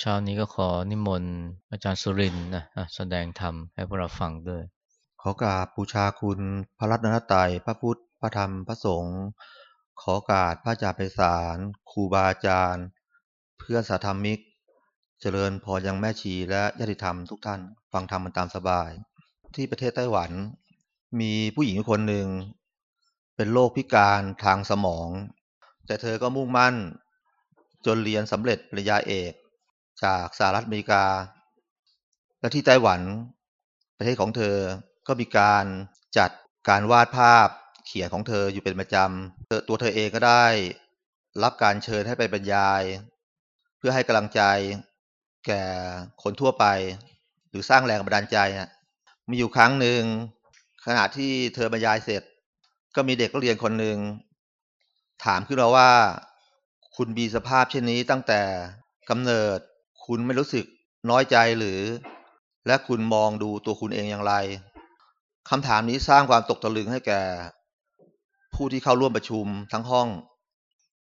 เช้านี้ก็ขอนิมนต์อาจารย์สุรินนะแสดงธรรมให้พวกเราฟังด้วย ขอกราบบูชาคุณพระรัตนตรัยพระพุทธพระธรรมพระสงฆ์ขอกราบพระอาจารย์ไพศาลครูบาอาจารย์ เพื่อนสาธรรมิก เจริญพรยังแม่ชีและญาติธรรมทุกท่านฟังธรรมมันตามสบาย ที่ประเทศไต้หวัน มีผู้หญิงคนหนึ่ง เป็นโรคพิการทางสมอง แต่เธอก็มุ่งมั่น จนเรียนสำเร็จปริญญาเอก จากสหรัฐอเมริกา และที่ไต้หวัน ประเทศของเธอก็มีการจัดการวาดภาพเขียนของเธออยู่เป็นประจำตัวเธอเองก็ได้ รับการเชิญให้ไปบรรยาย เพื่อให้กำลังใจแก่คนทั่วไป หรือสร้างแรงบันดาลใจนะมีอยู่ครั้งหนึ่งขณะที่เธอบรรยายเสร็จ ก็มีเด็กนักเรียนคนหนึ่งถามขึ้นมาว่า คุณมีสภาพเช่นนี้ตั้งแต่กำเนิด คุณไม่รู้สึกน้อยใจหรือ และคุณมองดูตัวคุณเองอย่างไรคำถามนี้สร้างความตกตะลึงให้แก่ ผู้ที่เข้าร่วมประชุมทั้งห้อง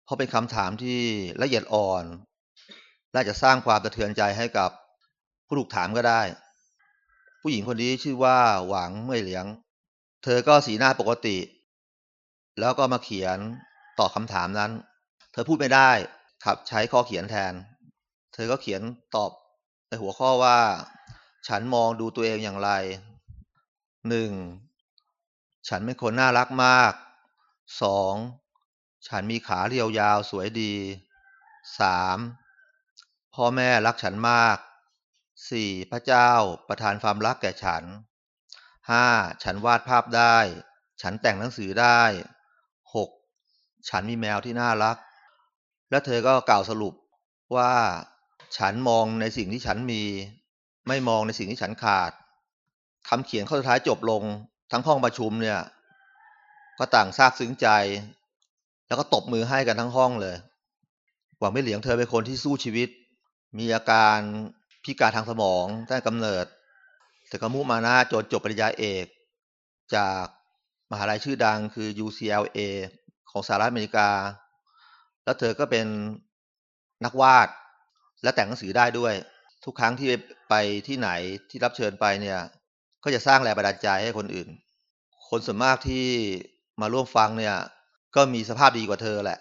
เพราะเป็นคำถามที่ละเอียดอ่อน และจะสร้างความสะเทือนใจให้กับผู้ถูกถามก็ได้ ผู้หญิงคนนี้ชื่อว่าหวังเมื่อเหลียง เธอก็สีหน้าปกติ แล้วก็มาเขียนตอบคำถามนั้น เธอพูดไม่ได้ครับใช้ข้อเขียนแทน ธอก็เขียนตอบในหัวข้อว่า ฉันมองดูตัวเองอย่างไรหนึ่งฉันเป็นคนน่ารักมากสองฉันมีขาเรียวยาวสวยดีสามพ่อแม่รักฉันมากสี่พระเจ้าประทานความรักแก่ฉันห้าฉันวาดภาพได้ ฉันแต่งหนังสือได้หกฉันมีแมวที่น่ารัก และเธอก็กล่าวสรุปว่า ฉันมองในสิ่งที่ฉันมี ไม่มองในสิ่งที่ฉันขาดคำเขียนข้อสุดท้ายจบลงทั้งห้องประชุมเนี่ย ก็ต่างซาบซึ้งใจ แล้วก็ตบมือให้กันทั้งห้องเลย หวังไม่เหลียงเธอเป็นคนที่สู้ชีวิต มีอาการพิการทางสมองตั้งแต่กำเนิด แต่ก็มุ่งมานะจนจบปริญญาเอก จากมหาลัยชื่อดังคือ UCLA ของสหรัฐอเมริกา แล้วเธอก็เป็นนักวาด และแต่งหนังสือได้ด้วย ทุกครั้งที่ไปที่ไหนที่รับเชิญไปเนี่ย ก็จะสร้างแรงบันดาลใจให้คนอื่น คนส่วนมากที่มาร่วมฟังเนี่ย ก็มีสภาพดีกว่าเธอแหละ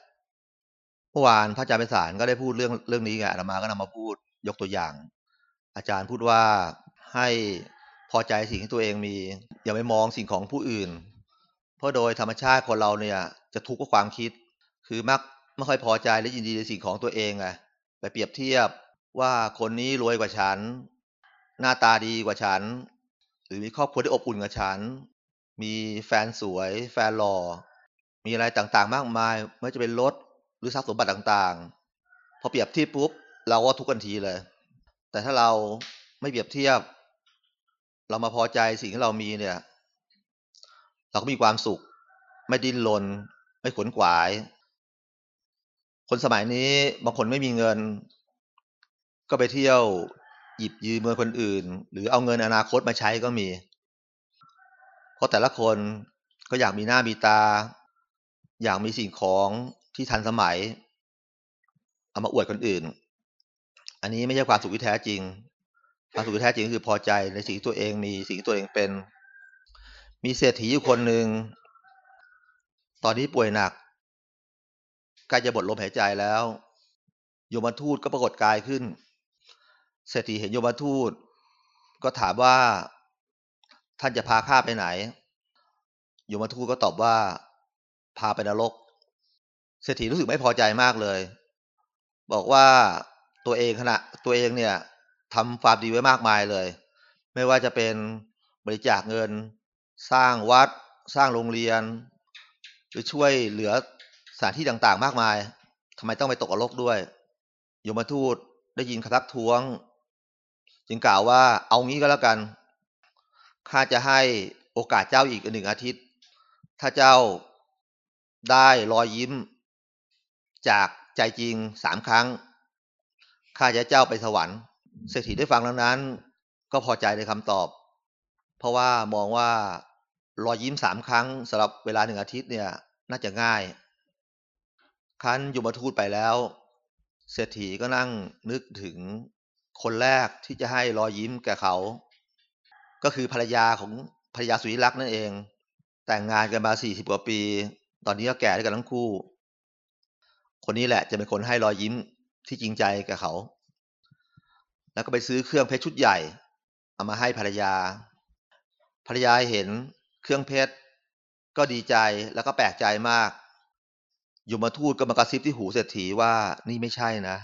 เมื่อวานพระอาจารย์ไปสารก็ได้พูดเรื่องเรื่องนี้ไงอาตมาก็นำมาพูดยกตัวอย่าง อาจารย์พูดว่าให้พอใจสิ่งที่ตัวเองมี อย่าไปมองสิ่งของผู้อื่น เพราะโดยธรรมชาติคนเราเนี่ย จะทุกข์กับความคิด คือมักไม่ค่อยพอใจและยินดีในสิ่งของตัวเองไง ไปเปรียบเทียบว่าคนนี้รวยกว่าฉัน หน้าตาดีกว่าฉัน หรือมีครอบครัวที่อบอุ่นกับฉัน มีแฟนสวย แฟนหล่อ มีอะไรต่างๆ มากมายไม่ว่าจะเป็นรถหรือทรัพย์สมบัติต่างๆ พอเปรียบเทียบปุ๊บ เราก็ทุกข์กันทีเลย แต่ถ้าเราไม่เปรียบเทียบ เรามาพอใจสิ่งที่เรามีเนี่ย เราก็มีความสุข ไม่ดิ้นรนไม่ขวนขวาย คนสมัยนี้บางคนไม่มีเงิน ก็ไปเที่ยวหยิบยืมเงินคนอื่น หรือเอาเงินอนาคตมาใช้ก็มี เพราะแต่ละคนก็อยากมีหน้ามีตา อยากมีสิ่งของที่ทันสมัย เอามาอวดคนอื่น อันนี้ไม่ใช่ความสุขที่แท้จริงความสุขที่แท้จริงคือพอใจในสิ่งที่ตัวเองมีสิ่งที่ตัวเองเป็น มีเศรษฐีอยู่คนหนึ่งตอนนี้ป่วยหนัก ใกล้จะบดลมหายใจแล้ว โยมทูตก็ปรากฏกายขึ้น เศรษฐีเห็นโยมทูต ก็ถามว่าท่านจะพาข้าไปไหน โยมทูตก็ตอบว่า พาไปนรก เศรษฐีรู้สึกไม่พอใจมากเลย บอกว่าตัวเองขณะตัวเองเนี่ยทำความดีไว้มากมายเลย ไม่ว่าจะเป็นบริจาคเงิน สร้างวัด สร้างโรงเรียน หรือช่วยเหลือ สถานที่ต่างๆ มากมายทำไมต้องไปตกนรกด้วยโยมทูตได้ยินคำทักท้วง จึงกล่าวว่าเอางี้ก็แล้วกันข้าจะให้โอกาสเจ้าอีกหนึ่งอาทิตย์ ถ้าเจ้าได้รอยยิ้ม จากใจจริงสามครั้งข้าจะเจ้าไปสวรรค์เศรษฐีได้ฟังแล้วนั้น ก็พอใจในคำตอบ เพราะว่ามองว่ารอยยิ้มสามครั้งสำหรับเวลาหนึ่งอาทิตย์เนี่ย น่าจะง่าย คันยมทูตไปแล้ว เศรษฐีก็นั่งนึกถึงคนแรกที่จะให้รอยยิ้มแก่เขา ก็คือภรรยาของภรรยาสุริลักษ์นั่นเอง แต่งงานกันมาสี่สิบกว่าปี ตอนนี้ก็แก่ด้วยกันทั้งคู่ คนนี้แหละจะเป็นคนให้รอยยิ้มที่จริงใจแก่เขา แล้วก็ไปซื้อเครื่องเพชรชุดใหญ่ เอามาให้ภรรยา ภรรยาเห็นเครื่องเพชรก็ดีใจแล้วก็แปลกใจมาก ยมทูตก็มากระซิบที่หูเศรษฐีว่านี่ไม่ใช่นะ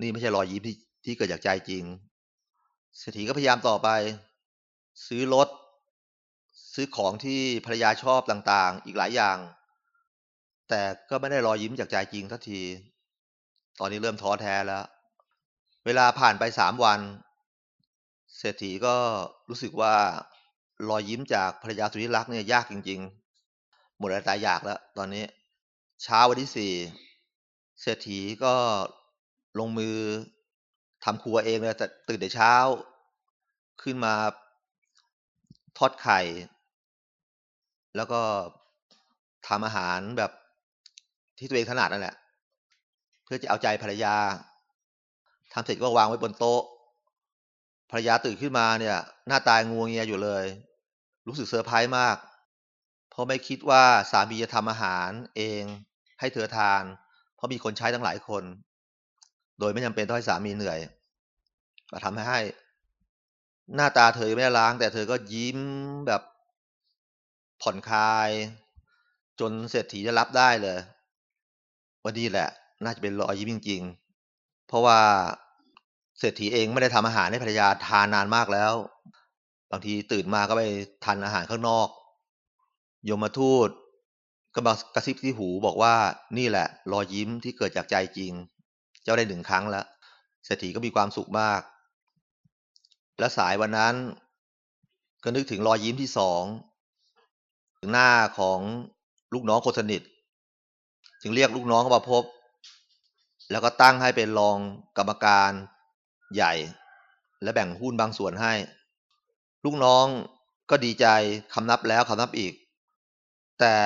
นี่ไม่ใช่รอยยิ้มที่ที่เกิดจากใจจริง เศรษฐีก็พยายามต่อไป ซื้อรถ ซื้อของที่ภรรยาชอบต่างๆ อีกหลายอย่าง แต่ก็ไม่ได้รอยยิ้มจากใจจริงทันที ตอนนี้เริ่มท้อแท้แล้ว เวลาผ่านไปสามวัน เศรษฐีก็รู้สึกว่ารอยยิ้มจากภรรยาสุริรักษ์เนี่ยยากจริง ๆ หมดอะไรตายอยากแล้ว ตอนนี้ เช้าวันที่สี่เศรษฐีก็ลงมือทำครัวเองเลยแต่ตื่นแต่เช้า ขึ้นมาทอดไข่ แล้วก็ทำอาหารแบบที่ตัวเองถนัดนั่นแหละ เพื่อจะเอาใจภรรยาทำเสร็จก็วางไว้บนโต๊ะภรรยาตื่นขึ้นมาเนี่ย หน้าตายงัวงเงียอยู่เลย รู้สึกเซอร์ไพรส์มาก เพราะไม่คิดว่าสามีจะทำอาหารเองให้เธอทาน เพราะมีคนใช้ตั้งหลายคน โดยไม่จำเป็นต้องให้สามีเหนื่อยก็ทำให้ให้ หน้าตาเธอไม่ได้ล้าง แต่เธอก็ยิ้มแบบผ่อนคลาย จนเศรษฐีจะรับได้เลยว่านี่แหละ น่าจะเป็นรอยยิ้มจริง ๆ เพราะว่าเศรษฐีเองไม่ได้ทำอาหารให้ภรรยาทานนานมากแล้ว บางทีตื่นมาก็ไปทานอาหารข้างนอก ยมทูตก็มากระซิบที่หูบอกว่านี่แหละ รอยยิ้มที่เกิดจากใจจริง เจ้าได้หนึ่งครั้งแล้วเศรษฐีก็มีความสุขมาก และสายวันนั้น ก็นึกถึงรอยยิ้มที่สองถึงหน้าของลูกน้องคนสนิท จึงเรียกลูกน้องเข้ามาพบ แล้วก็ตั้งให้เป็นรองกรรมการใหญ่ และแบ่งหุ้นบางส่วนให้ ลูกน้องก็ดีใจคำนับแล้วคำนับอีก แต่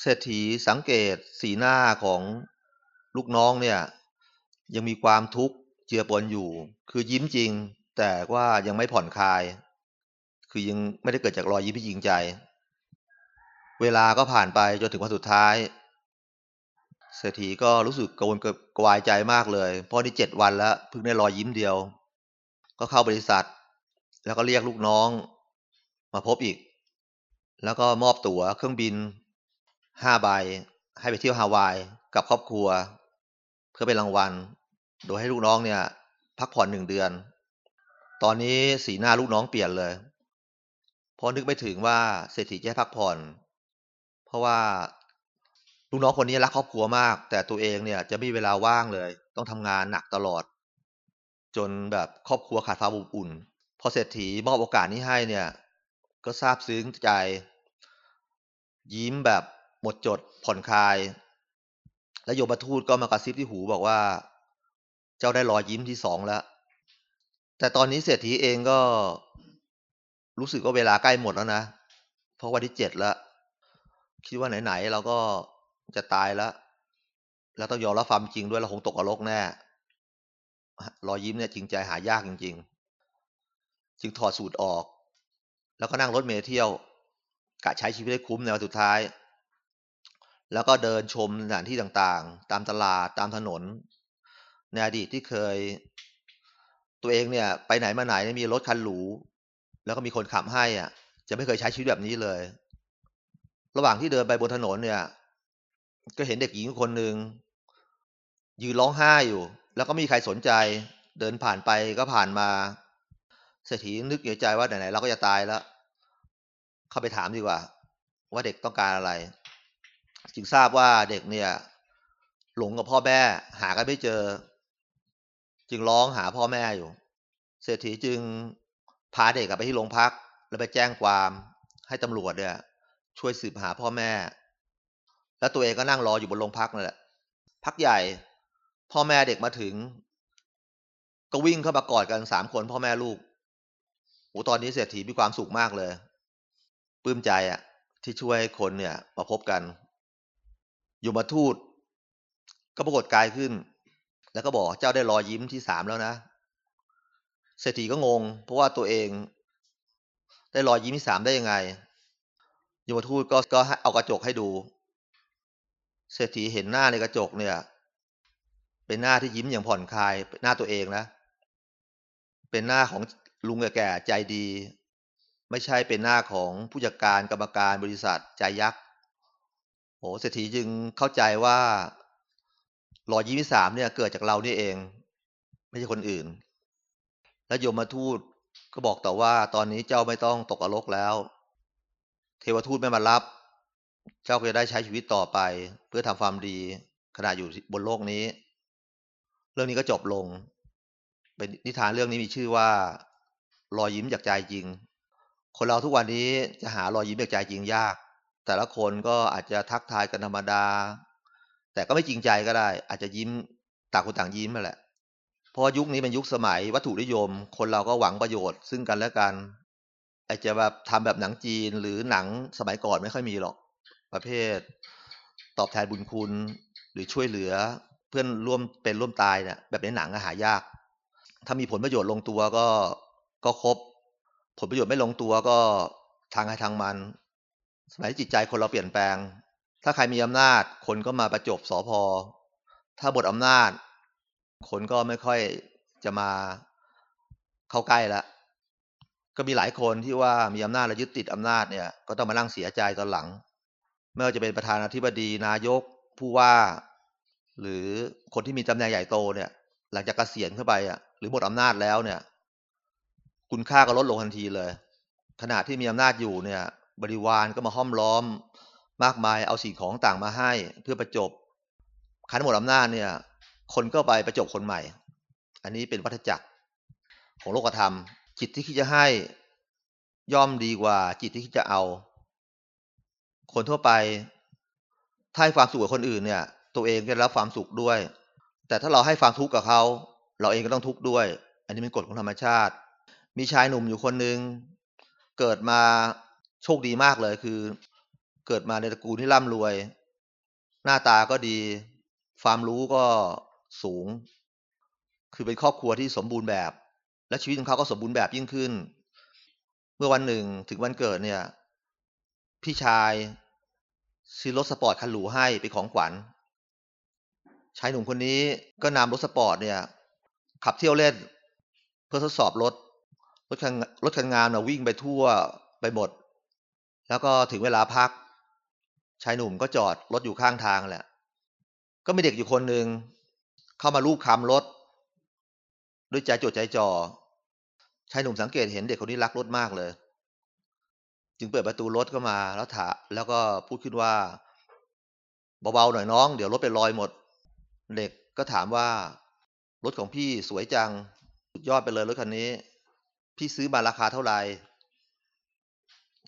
เศรษฐีสังเกตสีหน้าของลูกน้องเนี่ย ยังมีความทุกข์เจือปนอยู่ คือยิ้มจริง แต่ว่ายังไม่ผ่อนคลาย คือยังไม่ได้เกิดจากรอยยิ้มที่จริงใจ เวลาก็ผ่านไปจนถึงวันสุดท้าย เศรษฐีก็รู้สึกกังวลกวายใจมากเลย เพราะนี่เจ็ดวันแล้วเพิ่งได้รอยยิ้มเดียว ก็เข้าบริษัท แล้วก็เรียกลูกน้อง มาพบอีก แล้วก็มอบตั๋วเครื่องบินห้าใบ ให้ไปเที่ยวฮาวายกับครอบครัว เพื่อเป็นรางวัล โดยให้ลูกน้องเนี่ย พักผ่อนหนึ่งเดือน ตอนนี้สีหน้าลูกน้องเปลี่ยนเลย เพราะนึกไม่ถึงว่าเศรษฐีจะให้พักผ่อน เพราะว่าลูกน้องคนนี้รักครอบครัวมาก แต่ตัวเองเนี่ยจะไม่มีเวลาว่างเลย ต้องทำงานหนักตลอด จนแบบครอบครัวขาดความอบอุ่น พอเศรษฐีมอบโอกาสนี้ให้เนี่ย ก็ซาบซึ้งใจ ยิ้มแบบหมดจดผ่อนคลาย และโยมทูตก็มากระซิบที่หูบอกว่า เจ้าได้รอยยิ้มที่สองแล้ว แต่ตอนนี้เศรษฐีเองก็รู้สึกว่าเวลาใกล้หมดแล้วนะ เพราะวันที่เจ็ดแล้ว คิดว่าไหนๆเราก็จะตายแล้ว แล้วต้องยอมรับความจริงด้วยเราคงตกอรกแน่ รอยยิ้มเนี่ยจริงใจหายากจริง ๆ จึงถอดสูตรออก แล้วก็นั่งรถเมล์เที่ยวกะใช้ชีวิตให้คุ้มในวันสุดท้าย แล้วก็เดินชมสถานที่ต่างๆ ตามตลาดตามถนนในอดีตที่เคย ตัวเองเนี่ย ไปไหนมาไหนมีรถคันหรูแล้วก็มีคนขับให้อะ จะไม่เคยใช้ชีวิตแบบนี้เลย ระหว่างที่เดินไปบนถนนเนี่ย ก็เห็นเด็กหญิงคนหนึ่งยืนร้องไห้อยู่ แล้วก็มีใครสนใจ เดินผ่านไปก็ผ่านมา เศรษฐีนึกในใจว่าไหนๆเราก็จะตายแล้ว เข้าไปถามดีกว่า ว่าเด็กต้องการอะไร จึงทราบว่าเด็กเนี่ย หลงกับพ่อแม่ หากันไม่เจอ จึงร้องหาพ่อแม่อยู่ เศรษฐีจึงพาเด็กกลับไปที่โรงพัก แล้วไปแจ้งความให้ตำรวจเนี่ย ช่วยสืบหาพ่อแม่ แล้วตัวเองก็นั่งรออยู่บนโรงพักนั่นแหละ พักใหญ่ พ่อแม่เด็กมาถึง ก็วิ่งเข้ามากอดกันสามคนพ่อแม่ลูก อ้ตอนนี้เศรษฐีมีความสุขมากเลยปลื้มใจอะที่ช่วยคนเนี่ย มาพบกันยมทูต ก็ปรากฏกายขึ้น แล้วก็บอกเจ้าได้รอยยิ้มที่สามแล้วนะเศรษฐีก็งง เพราะว่าตัวเอง ได้รอยยิ้มที่สามได้ยังไงยมทูตก็ก็เอากระจกให้ดู เศรษฐีเห็นหน้าในกระจกเนี่ย เป็นหน้าที่ยิ้มอย่างผ่อนคลายหน้าตัวเองนะเป็นหน้าของ ลุงแก่ใจดี ไม่ใช่เป็นหน้าของผู้จัดการกรรมการบริษัทใจยักษ์โอ้เศรษฐีจึงเข้าใจว่ารอยยิ้มที่สามเนี่ยเกิดจากเรานี่เอง ไม่ใช่คนอื่น แล้วโยมมาทูตก็บอกต่อว่าตอนนี้เจ้าไม่ต้องตกอรกแล้ว เทวทูตไม่มารับ เจ้าก็จะได้ใช้ชีวิตต่อไป เพื่อทำความดีขณะอยู่บนโลกนี้ เรื่องนี้ก็จบลง เป็นนิทานเรื่องนี้มีชื่อว่า รอยยิ้มจากใจจริง คนเราทุกวันนี้จะหารอยยิ้มจากใจจริงยาก แต่ละคนก็อาจจะทักทายกันธรรมดา แต่ก็ไม่จริงใจก็ได้ อาจจะยิ้มต่างคนต่างยิ้มนั่นแหละ เพราะยุคนี้เป็นยุคสมัยวัตถุนิยม คนเราก็หวังประโยชน์ ซึ่งกันและกัน อาจจะแบบทำแบบหนังจีนหรือหนังสมัยก่อนไม่ค่อยมีหรอก ประเภท ตอบแทนบุญคุณหรือช่วยเหลือเพื่อนร่วมเป็นร่วมตายเนี่ยแบบในหนังหายาก ถ้ามีผลประโยชน์ลงตัวก็ ก็ครบ ผลประโยชน์ไม่ลงตัวก็ทางใครทางมัน สมัยจิตใจคนเราเปลี่ยนแปลง ถ้าใครมีอำนาจ คนก็มาประจบสอพอ ถ้าบทอำนาจ คนก็ไม่ค่อยจะมาเข้าใกล้ละก็มีหลายคนที่ว่ามีอำนาจและยึดติดอำนาจเนี่ย ก็ต้องมานั่งเสียใจตอนหลัง ไม่ว่าจะเป็นประธานาธิบดีนายกผู้ว่า หรือคนที่มีตำแหน่งใหญ่โตเนี่ย หลังจากกเกษียณเข้าไปอะหรือหมดอำนาจแล้วเนี่ย คุณค่าก็ลดลงทันทีเลย ขณะที่มีอำนาจอยู่เนี่ย บริวารก็มาห้อมล้อม มากมายเอาสิ่งของต่างมาให้เพื่อประจบคันหมดอำนาจเนี่ย คนก็ไปประจบคนใหม่ อันนี้เป็นวัฏจักรของโลกธรรม จิตที่คิดจะให้ย่อมดีกว่าจิตที่คิดจะเอา คนทั่วไปถ้าให้ความสุขกับคนอื่นเนี่ย ตัวเองก็รับความสุขด้วย แต่ถ้าเราให้ความทุกข์กับเขา เราเองก็ต้องทุกข์ด้วย อันนี้เป็นกฎของธรรมชาติ มีชายหนุ่มอยู่คนหนึ่งเกิดมาโชคดีมากเลยคือ เกิดมาในตระกูลที่ร่ำรวย หน้าตาก็ดี ความรู้ก็สูง คือเป็นครอบครัวที่สมบูรณ์แบบ และชีวิตของเขาก็สมบูรณ์แบบยิ่งขึ้น เมื่อวันหนึ่งถึงวันเกิดเนี่ย พี่ชายซื้อรถสปอร์ตคันหรูให้เป็นของขวัญชายหนุ่มคนนี้ก็นำรถสปอร์ตเนี่ย ขับเที่ยวเล่น เพื่อทดสอบรถ รถคันรถคันงามวิ่งไปทั่วไปหมด แล้วก็ถึงเวลาพัก ชายหนุ่มก็จอดรถอยู่ข้างทางแหละ ก็มีเด็กอยู่คนหนึ่งเข้ามาลูบคลำรถ ด้วยใจจดใจจ่อชายหนุ่มสังเกตเห็นเด็กคนนี้รักรถมากเลย จึงเปิดประตูรถเข้ามาแล้วถาแล้วก็พูดขึ้นว่าเบาๆหน่อยน้อง เดี๋ยวรถเป็นรอยหมด เด็กก็ถามว่ารถของพี่สวยจังสุดยอดไปเลยรถคันนี้ พี่ซื้อมาราคาเท่าไหร่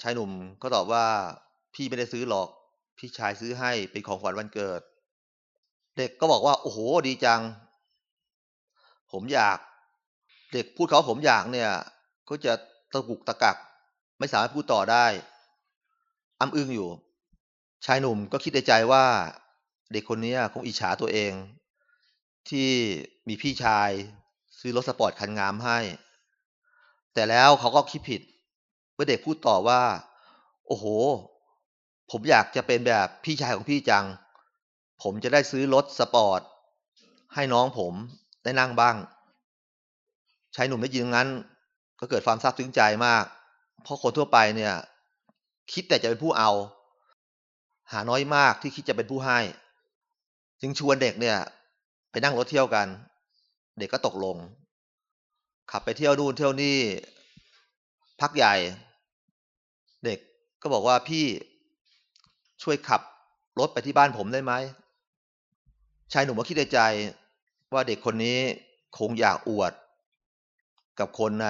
ชายหนุ่มก็ตอบว่า พี่ไม่ได้ซื้อหรอก พี่ชายซื้อให้เป็นของขวัญวันเกิด เด็กก็บอกว่า โอ้โห ดีจัง ผมอยาก เด็กพูดเขาผมอยากเนี่ย ก็จะตะกุกตะกัก ไม่สามารถพูดต่อได้อ้ำอึ้งอยู่ ชายหนุ่มก็คิดในใจว่า เด็กคนนี้คงอิจฉาตัวเอง ที่มีพี่ชายซื้อรถสปอร์ตคันงามให้ แต่แล้วเขาก็คิดผิด เมื่อเด็กพูดต่อว่า โอ้โห ผมอยากจะเป็นแบบพี่ชายของพี่จัง ผมจะได้ซื้อรถสปอร์ต ให้น้องผมได้นั่งบ้าง ชายหนุ่มได้ยินงั้น ก็เกิดความซาบซึ้งใจมาก เพราะคนทั่วไปเนี่ย คิดแต่จะเป็นผู้เอา หาน้อยมากที่คิดจะเป็นผู้ให้ จึงชวนเด็กเนี่ย ไปนั่งรถเที่ยวกัน เด็กก็ตกลง ขับไปเที่ยวนู่นเที่ยวนี่พักใหญ่ เด็กก็บอกว่าพี่ช่วยขับรถไปที่บ้านผมได้ไหมชายหนุ่มก็คิดในใจว่าเด็กคนนี้คงอยากอวด กับคนใน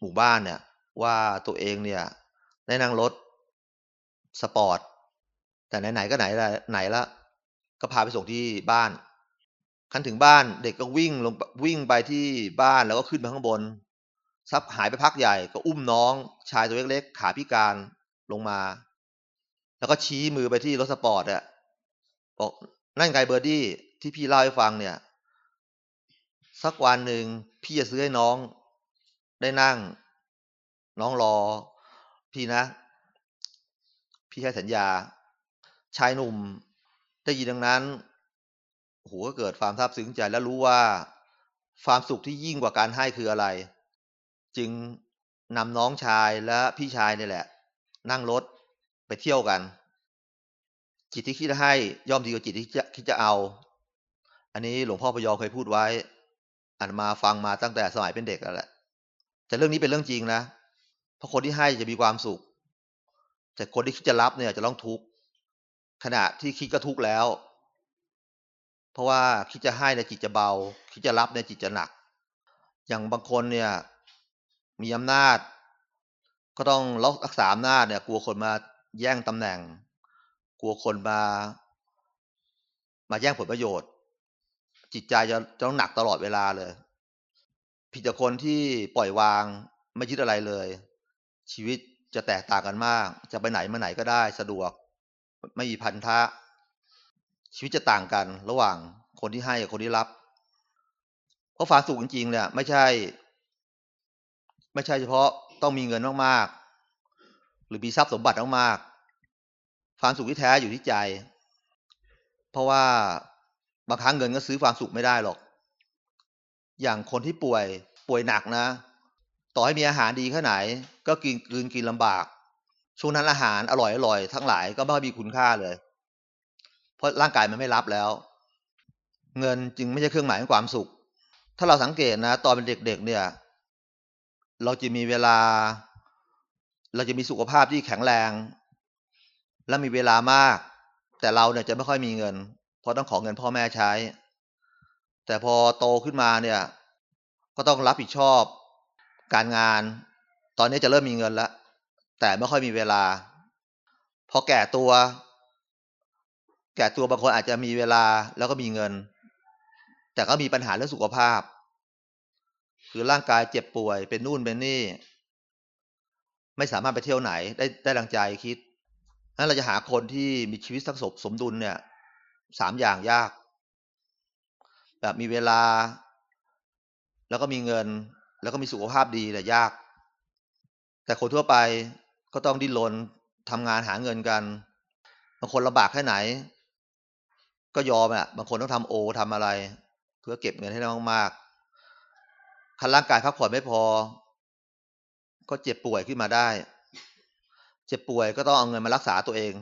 หมู่บ้านเนี่ย ว่าตัวเองเนี่ยได้นั่งรถสปอร์ต แต่ไหนๆก็ไหนละไหนละ ก็พาไปส่งที่บ้าน คันถึงบ้านเด็กก็วิ่งลงวิ่งไปที่บ้านแล้วก็ขึ้นไปข้างบน ลับหายไปพักใหญ่ก็อุ้มน้องชายตัวเล็กๆขาพิการลงมา แล้วก็ชี้มือไปที่รถสปอร์ตอะบอกนั่นไงเบอร์ดี้ที่พี่เล่าให้ฟังเนี่ย สักวันหนึ่งพี่จะซื้อให้น้อง ได้นั่ง น้องรอ พี่นะ พี่ให้สัญญา ชายหนุ่มได้ยินดังนั้น โหก็เกิดความซาบซึ้งใจและรู้ว่า ความสุขที่ยิ่งกว่าการให้คืออะไร จึงนำน้องชายและพี่ชายนี่แหละ นั่งรถไปเที่ยวกัน จิตที่คิดให้ย่อมดีกว่าจิตที่จะคิดจะเอา อันนี้หลวงพ่อพยอเคยพูดไว้อ่านมาฟังมาตั้งแต่สมัยเป็นเด็กแล้วแหละแต่เรื่องนี้เป็นเรื่องจริงนะเพราะคนที่ให้จะมีความสุข แต่คนที่คิดจะรับเนี่ยจะต้องทุกข์ขณะที่คิดก็ทุกข์แล้ว เพราะว่าคิดจะให้เนี่ยจิตจะเบา คิดจะรับเนี่ยจิตจะหนัก อย่างบางคนเนี่ย มีอำนาจ ก็ต้องรักษาอำนาจเนี่ย กลัวคนมาแย่งตำแหน่ง กลัวคนมา มาแย่งผลประโยชน์ จิตใจจะจะต้องหนักตลอดเวลาเลย ผิดจากคนที่ปล่อยวางไม่ยึดอะไรเลย ชีวิตจะแตกต่างกันมาก จะไปไหนมาไหนก็ได้สะดวก ไม่มีพันธะ ชีวิตจะต่างกันระหว่างคนที่ให้กับคนที่รับ เพราะความสุขจริงๆเนี่ย ไม่ใช่ ไม่ใช่เฉพาะต้องมีเงินมากๆ หรือมีทรัพย์สมบัติมากๆความสุขที่แท้อยู่ที่ใจ เพราะว่าบางครั้งเงินก็ซื้อความสุขไม่ได้หรอก อย่างคนที่ป่วยป่วยหนักนะ ต่อให้มีอาหารดีแค่ไหน ก็กินกินกินลำบาก ช่วงนั้นอาหารอร่อยอร่อยทั้งหลายก็ไม่มีคุณค่าเลย เพราะร่างกายมันไม่รับแล้ว เงินจึงไม่ใช่เครื่องหมายของความสุข ถ้าเราสังเกตนะ ตอนเป็นเด็ก ๆ เนี่ย เราจะมีเวลา เราจะมีสุขภาพที่แข็งแรง และมีเวลามาก แต่เราเนี่ยจะไม่ค่อยมีเงิน เพราะต้องขอเงินพ่อแม่ใช้ แต่พอโตขึ้นมาเนี่ย ก็ต้องรับผิดชอบ การงาน ตอนนี้จะเริ่มมีเงินแล้วแต่ไม่ค่อยมีเวลา พอแก่ตัว แก่ตัวบางคนอาจจะมีเวลาแล้วก็มีเงิน แต่ก็มีปัญหาเรื่องสุขภาพ คือร่างกายเจ็บป่วยเป็นนู่นเป็นนี่ ไม่สามารถไปเที่ยวไหนได้ได้ดังใจคิดนั้นเราจะหาคนที่มีชีวิตสักสมสมดุลเนี่ยสามอย่างยาก แบบมีเวลา แล้วก็มีเงิน แล้วก็มีสุขภาพดีแต่ยาก แต่คนทั่วไปก็ต้องดิ้นรนทำงานหาเงินกันบางคนลำบากแค่ไหน ก็ยอมอะ บางคนต้องทำโอทำอะไร เพื่อเก็บเงินให้ได้มากๆคันร่างกายพักผ่อนไม่พอ ก็เจ็บป่วยขึ้นมาได้ เจ็บป่วยก็ต้องเอาเงินมารักษาตัวเอง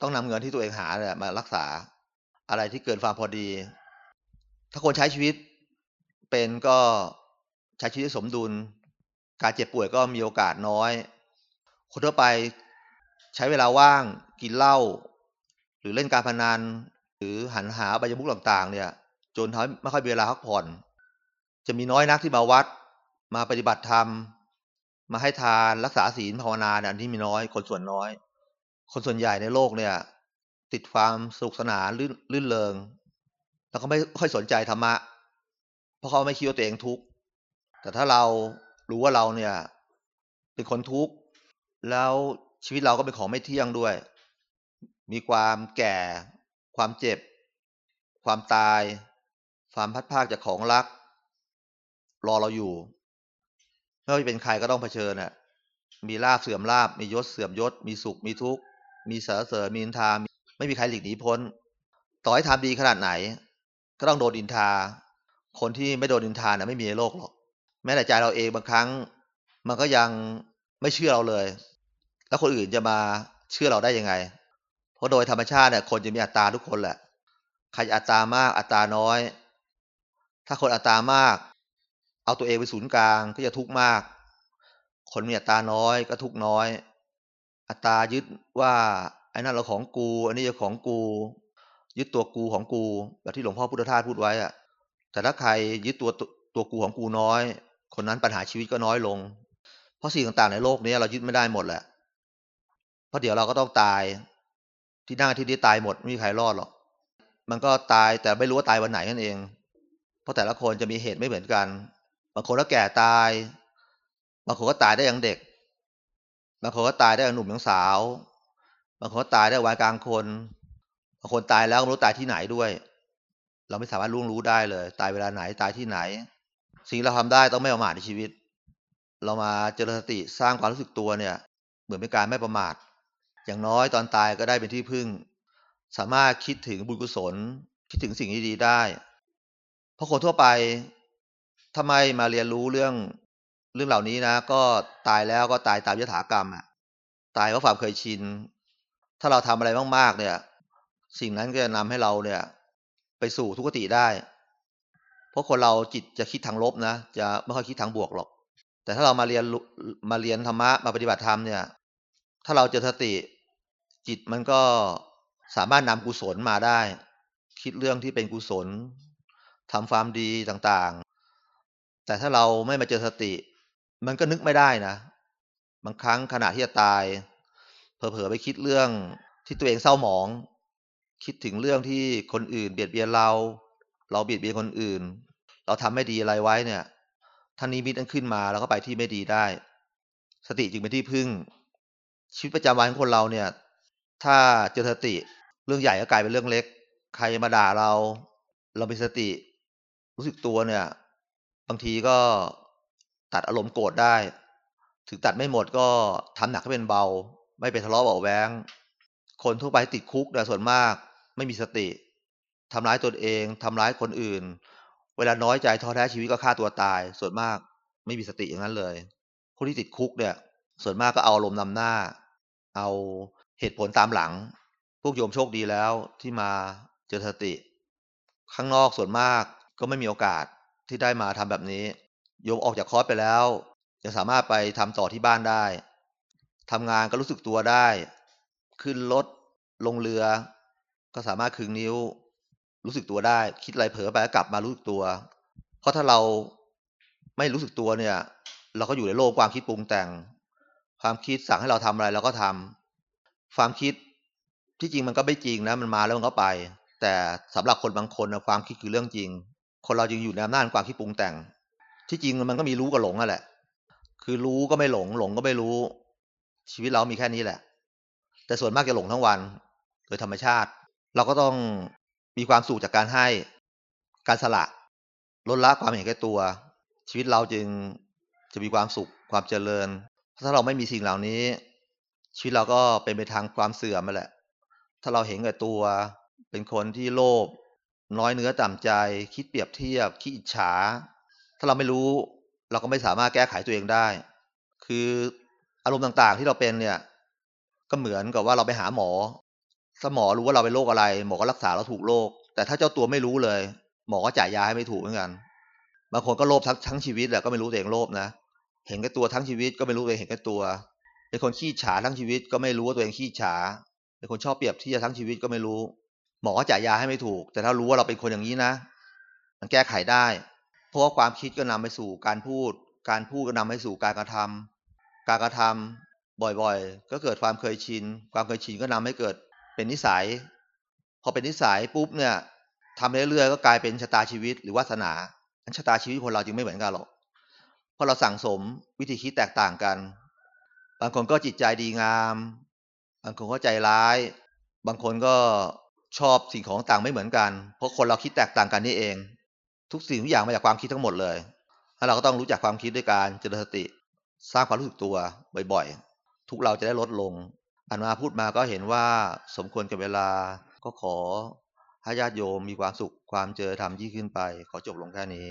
ต้องนำเงินที่ตัวเองหาเนี่ยมารักษาอะไรที่เกินความพอดี ถ้าคนใช้ชีวิตเป็นก็ใช้ชีวิตสมดุล การเจ็บป่วยก็มีโอกาสน้อย คนทั่วไปใช้เวลาว่างกินเหล้า หรือเล่นการพนันหรือหันหาใบยมุกต่างๆ เนี่ย จนทำให้ไม่ค่อยมีเวลาพักผ่อน จะมีน้อยนักที่มาวัด มาปฏิบัติธรรม มาให้ทานรักษาศีลภาวนาเนี่ยอันที่มีน้อยคนส่วนน้อย คนส่วนใหญ่ในโลกเนี่ย ติดความสนุกสนานลื่นลื่นเริงแล้วก็ไม่ค่อยสนใจธรรมะ เพราะเขาไม่คิดว่าตัวเองทุกข์แต่ถ้าเรารู้ว่าเราเนี่ย เป็นคนทุกข์แล้วชีวิตเราก็เป็นของไม่เที่ยงด้วย มีความแก่ ความเจ็บ ความตาย ความพัดพากจากของรัก รอเราอยู่ไม่ว่าจะเป็นใครก็ต้องเผชิญน่ะมีลาบเสื่อมลาบมียศเสื่อมยศ มีสุขมีทุกข์ มีเสรเสริญมีนินทาไม่มีใครหลีกหนีพ้น ต่อให้ทำดีขนาดไหน ก็ต้องโดนดินทา คนที่ไม่โดนดินทาเนี่ยไม่มีในโลกหรอก แม้แต่ใจเราเองบางครั้ง มันก็ยังไม่เชื่อเราเลย แล้วคนอื่นจะมาเชื่อเราได้ยังไง ราะโดยธรรมชาติเนี่ยคนจะมีอัตตาทุกคนแหละใครอัตตามากอัตตาน้อย ถ้าคนอัตตามาก เอาตัวเองเป็นศูนย์กลางก็จะทุกข์มาก คนมีอัตตาน้อยก็ทุกข์น้อย อัตตายึดว่าไอ้นั่นเราของกู อันนี้จะของกู ยึดตัวกูของกู แบบที่หลวงพ่อพุทธทาสพูดไว้อะแต่ถ้าใครยึดตัวตัวกูของกูน้อย คนนั้นปัญหาชีวิตก็น้อยลง เพราะสิ่งต่างๆในโลกนี้เรายึดไม่ได้หมดแหละเพราะเดี๋ยวเราก็ต้องตาย ที่นั่งที่นี้ตายหมดไม่มีใครรอดหรอก มันก็ตายแต่ไม่รู้ว่าตายวันไหนนั่นเอง เพราะแต่ละคนจะมีเหตุไม่เหมือนกัน บางคนก็แก่ตาย บางคนก็ตายได้อย่างเด็ก บางคนก็ตายได้อย่างหนุ่มอย่างสาว บางคนก็ตายได้วัยกลางคน บางคนตายแล้วไม่รู้ตายที่ไหนด้วย เราไม่สามารถล่วงรู้ได้เลย ตายเวลาไหนตายที่ไหน สิ่งเราทำได้ต้องไม่ประมาทในชีวิต เรามาเจริญสติสร้างความรู้สึกตัวเนี่ย เหมือนเป็นการไม่ประมาท อย่างน้อยตอนตายก็ได้เป็นที่พึ่ง สามารถคิดถึงบุญกุศล คิดถึงสิ่งที่ดีได้ เพราะคนทั่วไปถ้าไม่มาเรียนรู้เรื่องเรื่องเหล่านี้นะ ก็ตายแล้วก็ตายตามยถากรรมอะตายเพราะความเคยชิน ถ้าเราทำอะไรมากๆเนี่ย สิ่งนั้นก็จะนำให้เราเนี่ย ไปสู่ทุกขติได้ เพราะคนเราจิตจะคิดทางลบนะ จะไม่ค่อยคิดทางบวกหรอก แต่ถ้าเรามาเรียนมาเรียนธรรมะมาปฏิบัติธรรมเนี่ย ถ้าเราเจอสติ จิตมันก็สามารถนำกุศลมาได้ คิดเรื่องที่เป็นกุศลทำความดีต่างๆ แต่ถ้าเราไม่มาเจอสติ มันก็นึกไม่ได้นะ บางครั้งขณะที่จะตาย เผลอๆไปคิดเรื่องที่ตัวเองเศร้าหมอง คิดถึงเรื่องที่คนอื่น เบียดเบียนเรา เราเบียดเบียนคนอื่น เราทำไม่ดีอะไรไว้เนี่ยท่านนี้มิตนั้นขึ้นมาแล้วก็ไปที่ไม่ดีได้ สติจึงเป็นที่พึ่งชีวิตประจำวันของคนเราเนี่ย ถ้าเจอสติ เรื่องใหญ่ก็กลายเป็นเรื่องเล็ก ใครมาด่าเรา เรามีสติ รู้สึกตัวเนี่ย บางทีก็ตัดอารมณ์โกรธได้ ถึงตัดไม่หมดก็ทำหนักให้เป็นเบา ไม่เป็นทะเลาะเบาแวงคนทั่วไปติดคุกเนี่ส่วนมาก ไม่มีสติทำร้ายตนเองทำร้ายคนอื่น เวลาน้อยใจท้อแท้ชีวิตก็ฆ่าตัวตาย ส่วนมากไม่มีสติอย่างนั้นเลย คนที่ติดคุกเนี่ย ส่วนมากก็เอาอารมณ์นำหน้า เอา เหตุผลตามหลัง พวกโยมโชคดีแล้วที่มาเจอสติ ข้างนอกส่วนมากก็ไม่มีโอกาสที่ได้มาทำแบบนี้ โยมออกจากคอร์สไปแล้วยังสามารถไปทำต่อที่บ้านได้ทำงานก็รู้สึกตัวได้ ขึ้นรถลงเรือ ก็สามารถคึงนิ้ว รู้สึกตัวได้ คิดอะไรเผลอไปกลับมารู้สึกตัว เพราะถ้าเราไม่รู้สึกตัวเนี่ย เราก็อยู่ในโลกความคิดปรุงแต่ง ความคิดสั่งให้เราทำอะไรเราก็ทำ ความคิดที่จริงมันก็ไม่จริงนะมันมาแล้วมันก็ไป แต่สำหรับคนบางคนนะความคิดคือเรื่องจริง คนเราจึงอยู่ในอำนาจความคิดปรุงแต่ง ที่จริงมันก็มีรู้กับหลงนั่นแหละ คือรู้ก็ไม่หลงหลงก็ไม่รู้ ชีวิตเรามีแค่นี้แหละ แต่ส่วนมากจะหลงทั้งวัน โดยธรรมชาติ เราก็ต้องมีความสุขจากการให้การสละลดละความเห็นแก่ตัว ชีวิตเราจึงจะมีความสุขความเจริญ ถ้าเราไม่มีสิ่งเหล่านี้ ชีวิตเราก็เป็นไปทางความเสื่อมมาแหละ ถ้าเราเห็นแก่ตัว เป็นคนที่โลภน้อยเนื้อต่ำใจ คิดเปรียบเทียบ คิดอิจฉา ถ้าเราไม่รู้ เราก็ไม่สามารถแก้ไขตัวเองได้ คืออารมณ์ต่างๆที่เราเป็นเนี่ย ก็เหมือนกับว่าเราไปหาหมอถ้าหมอรู้ว่าเราเป็นโรคอะไร หมอก็รักษาเราถูกโรค แต่ถ้าเจ้าตัวไม่รู้เลย หมอก็จ่ายยาให้ไม่ถูกเหมือนกัน บางคนก็โลภทั้งทั้งชีวิตแหละก็ไม่รู้ตัวเองโลภนะ เห็นแก่ตัวทั้งชีวิตก็ไม่รู้ตัวเองเห็นแก่ตัว เป็นคนขี้ฉาทั้งชีวิตก็ไม่รู้ว่าตัวเองขี้ฉาเป็นคนชอบเปรียบเทียบทั้งชีวิตก็ไม่รู้ หมอจ่ายยาให้ไม่ถูก แต่ถ้ารู้ว่าเราเป็นคนอย่างนี้นะ มันแก้ไขได้ เพราะว่าความคิดก็นำไปสู่การพูด การพูดก็นำไปสู่การกระทำการกระทำบ่อยๆ ก็เกิดความเคยชิน ความเคยชินก็นำให้เกิดเป็นนิสัย พอเป็นนิสัยปุ๊บเนี่ยทำเรื่อยๆก็กลายเป็นชะตาชีวิตหรือวาสนาชะตาชีวิตคนเราจึงไม่เหมือนกันหรอก เพราะเราสั่งสมวิธีคิดแตกต่างกัน บางคนก็จิตใจดีงาม บางคนก็ใจร้าย บางคนก็ชอบสิ่งของต่างไม่เหมือนกัน เพราะคนเราคิดแตกต่างกันนี่เอง ทุกสิ่งทุกอย่างมาจากความคิดทั้งหมดเลยแล้วเราก็ต้องรู้จักความคิดด้วยการเจริญสติ สร้างความรู้สึกตัวบ่อยๆ ทุกเราจะได้ลดลง อันมาพูดมาก็เห็นว่าสมควรกับเวลา ก็ขอให้ญาติโยมมีความสุขความเจอธรรมยิ่งขึ้นไป ขอจบลงแค่นี้